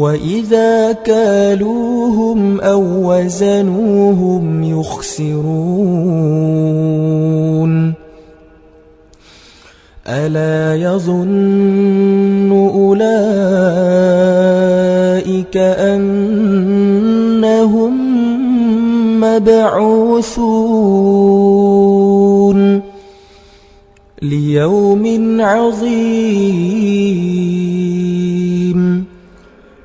وإذا كالوهم أو وزنوهم يخسرون. ألا يظن أولئك أنهم مبعوثون. ليوم عظيم.